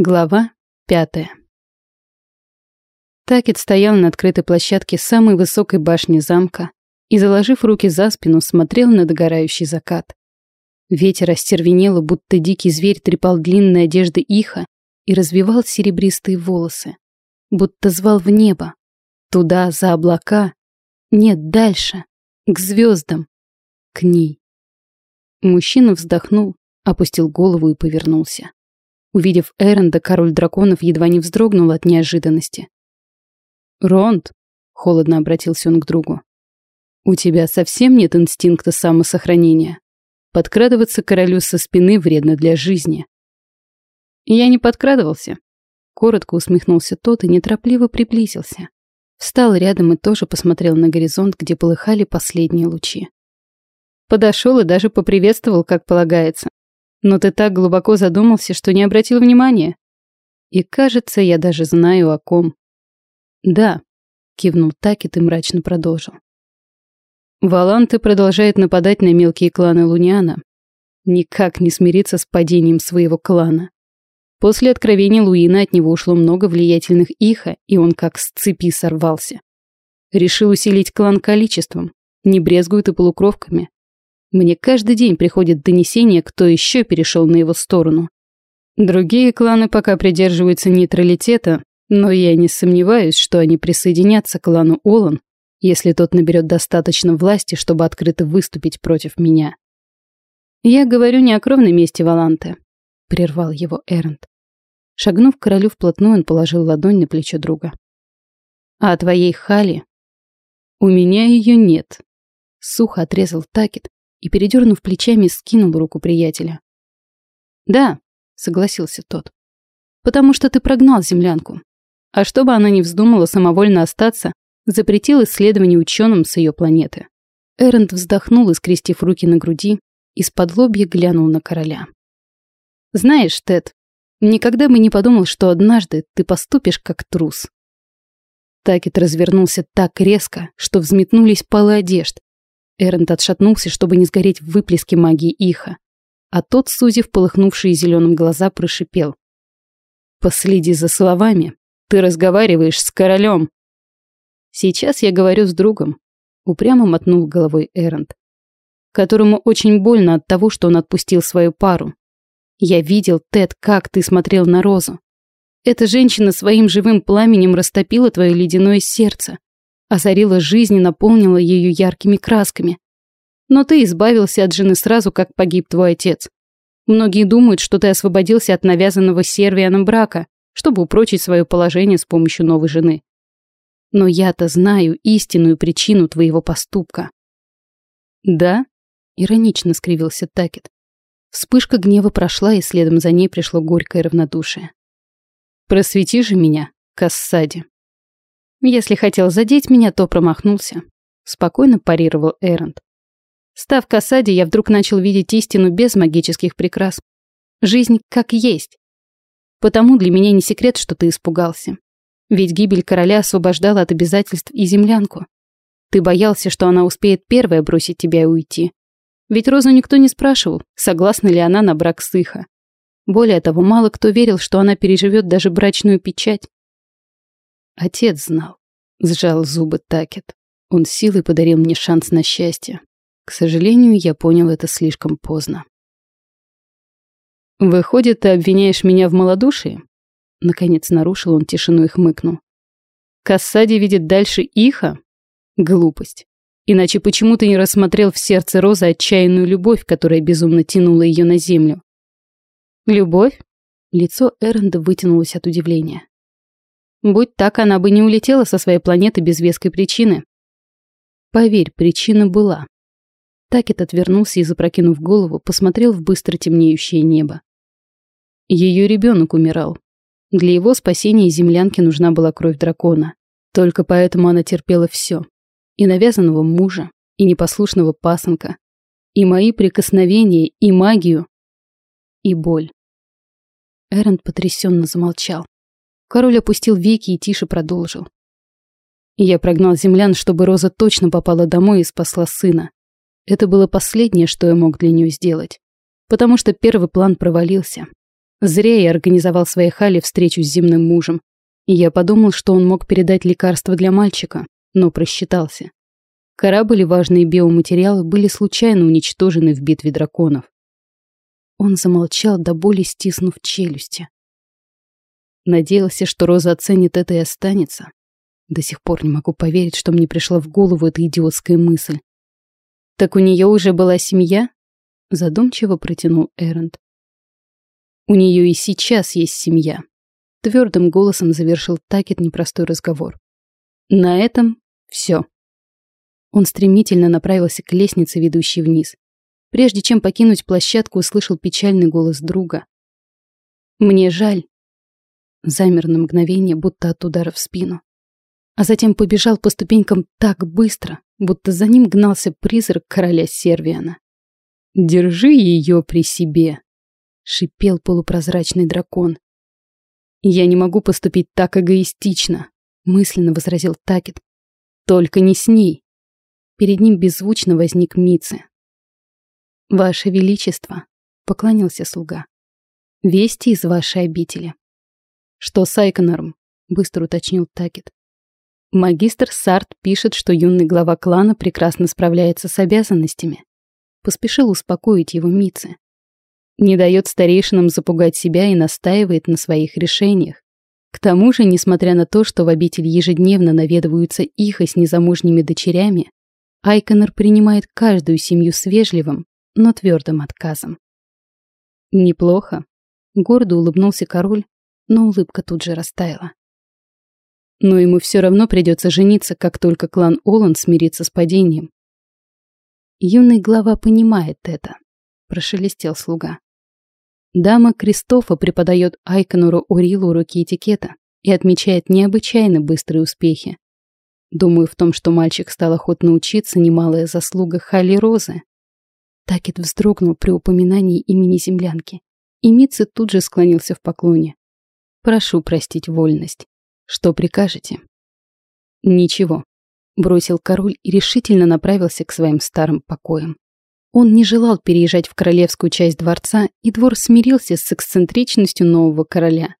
Глава пятая. Такет стоял на открытой площадке самой высокой башни замка и, заложив руки за спину, смотрел на догорающий закат. Ветер остервенело, будто дикий зверь трепал длинные одежды иха и развивал серебристые волосы, будто звал в небо, туда, за облака, нет, дальше, к звездам, к ней. Мужчина вздохнул, опустил голову и повернулся. Увидев Эренда, король драконов едва не вздрогнул от неожиданности. «Ронд», — холодно обратился он к другу, — «у тебя совсем нет инстинкта самосохранения. Подкрадываться королю со спины вредно для жизни». «Я не подкрадывался», — коротко усмехнулся тот и неторопливо приблизился. Встал рядом и тоже посмотрел на горизонт, где полыхали последние лучи. Подошел и даже поприветствовал, как полагается. Но ты так глубоко задумался, что не обратил внимания. И кажется, я даже знаю о ком. Да, кивнул Такет и мрачно продолжил. Валанты продолжает нападать на мелкие кланы Луниана. Никак не смириться с падением своего клана. После откровения Луина от него ушло много влиятельных иха, и он как с цепи сорвался. Решил усилить клан количеством, не брезгует и полукровками. Мне каждый день приходит донесение, кто еще перешел на его сторону. Другие кланы пока придерживаются нейтралитета, но я не сомневаюсь, что они присоединятся к клану Олан, если тот наберет достаточно власти, чтобы открыто выступить против меня. Я говорю не о кровной мести Валанте, прервал его Эрент. Шагнув к королю вплотную, он положил ладонь на плечо друга. А о твоей Хали? У меня ее нет. Сухо отрезал Такет, и, передернув плечами, скинул руку приятеля. «Да», — согласился тот, — «потому что ты прогнал землянку. А чтобы она не вздумала самовольно остаться, запретил исследование ученым с ее планеты». Эрент вздохнул и, скрестив руки на груди, из-под лобья глянул на короля. «Знаешь, Тед, никогда бы не подумал, что однажды ты поступишь как трус». Такет развернулся так резко, что взметнулись полы одежд, Эрент отшатнулся, чтобы не сгореть в выплеске магии Иха. А тот, сузив полыхнувшие зеленым глаза, прошипел. «Последи за словами. Ты разговариваешь с королем». «Сейчас я говорю с другом», — упрямо мотнул головой Эрент, которому очень больно от того, что он отпустил свою пару. «Я видел, Тед, как ты смотрел на Розу. Эта женщина своим живым пламенем растопила твое ледяное сердце озарила жизнь и наполнила ее яркими красками. Но ты избавился от жены сразу, как погиб твой отец. Многие думают, что ты освободился от навязанного сервианом брака, чтобы упрочить свое положение с помощью новой жены. Но я-то знаю истинную причину твоего поступка. Да? Иронично скривился Такет. Вспышка гнева прошла, и следом за ней пришло горькое равнодушие. Просвети же меня, Кассади. Если хотел задеть меня, то промахнулся. Спокойно парировал Эрент. Став к осаде, я вдруг начал видеть истину без магических прикрас. Жизнь как есть. Потому для меня не секрет, что ты испугался. Ведь гибель короля освобождала от обязательств и землянку. Ты боялся, что она успеет первая бросить тебя и уйти. Ведь Розу никто не спрашивал, согласна ли она на брак с Иха. Более того, мало кто верил, что она переживет даже брачную печать. Отец знал. Сжал зубы Такет. Он силой подарил мне шанс на счастье. К сожалению, я понял это слишком поздно. «Выходит, ты обвиняешь меня в малодушии?» Наконец нарушил он тишину и хмыкнул. «Кассади видит дальше Иха? Глупость. Иначе почему ты не рассмотрел в сердце Розы отчаянную любовь, которая безумно тянула ее на землю?» «Любовь?» Лицо Эренда вытянулось от удивления. Будь так, она бы не улетела со своей планеты без веской причины. Поверь, причина была. Такет отвернулся и, запрокинув голову, посмотрел в быстро темнеющее небо. Ее ребенок умирал. Для его спасения землянке нужна была кровь дракона. Только поэтому она терпела все. И навязанного мужа, и непослушного пасынка, и мои прикосновения, и магию, и боль. Эрент потрясенно замолчал. Король опустил веки и тише продолжил. Я прогнал землян, чтобы Роза точно попала домой и спасла сына. Это было последнее, что я мог для нее сделать. Потому что первый план провалился. Зря я организовал своей Хале встречу с земным мужем. И я подумал, что он мог передать лекарство для мальчика, но просчитался. Корабль и важные биоматериалы были случайно уничтожены в битве драконов. Он замолчал до боли, стиснув челюсти. Надеялся, что Роза оценит это и останется. До сих пор не могу поверить, что мне пришла в голову эта идиотская мысль. «Так у нее уже была семья?» Задумчиво протянул Эрент. «У нее и сейчас есть семья», — твердым голосом завершил Такет непростой разговор. «На этом все». Он стремительно направился к лестнице, ведущей вниз. Прежде чем покинуть площадку, услышал печальный голос друга. «Мне жаль». Замер на мгновение, будто от удара в спину. А затем побежал по ступенькам так быстро, будто за ним гнался призрак короля Сервиана. «Держи ее при себе», — шипел полупрозрачный дракон. «Я не могу поступить так эгоистично», — мысленно возразил Такет. «Только не с ней». Перед ним беззвучно возник Мицы. «Ваше Величество», — поклонился слуга, — «вести из вашей обители». «Что с Айконором?» — быстро уточнил Такет. Магистр Сарт пишет, что юный глава клана прекрасно справляется с обязанностями. Поспешил успокоить его Мицы. Не дает старейшинам запугать себя и настаивает на своих решениях. К тому же, несмотря на то, что в обитель ежедневно наведываются их и с незамужними дочерями, Айконор принимает каждую семью с вежливым, но твердым отказом. «Неплохо», — гордо улыбнулся король, но улыбка тут же растаяла. Но ему все равно придется жениться, как только клан Олан смирится с падением. Юный глава понимает это, прошелестел слуга. Дама Кристофа преподает Айконору Орилу уроки этикета и отмечает необычайно быстрые успехи. Думаю, в том, что мальчик стал охотно учиться, немалая заслуга Халли Розы. Такет вздрогнул при упоминании имени землянки, и Митцы тут же склонился в поклоне. «Прошу простить вольность. Что прикажете?» «Ничего», — бросил король и решительно направился к своим старым покоям. Он не желал переезжать в королевскую часть дворца, и двор смирился с эксцентричностью нового короля.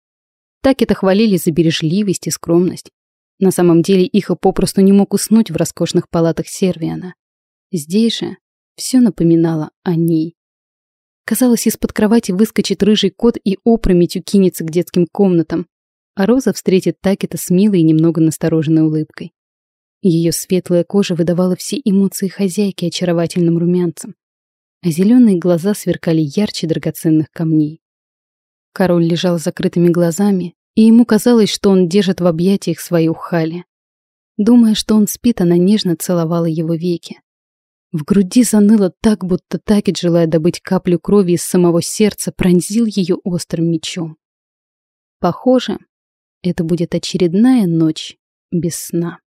Так это хвалили за бережливость и скромность. На самом деле их попросту не мог уснуть в роскошных палатах Сервиана. Здесь же все напоминало о ней. Казалось, из-под кровати выскочит рыжий кот и опрометью кинется к детским комнатам, а Роза встретит Такета с милой и немного настороженной улыбкой. Ее светлая кожа выдавала все эмоции хозяйки очаровательным румянцем, а зеленые глаза сверкали ярче драгоценных камней. Король лежал с закрытыми глазами, и ему казалось, что он держит в объятиях свою Хали. Думая, что он спит, она нежно целовала его веки. В груди заныло так, будто Такет, желая добыть каплю крови из самого сердца, пронзил ее острым мечом. Похоже, это будет очередная ночь без сна.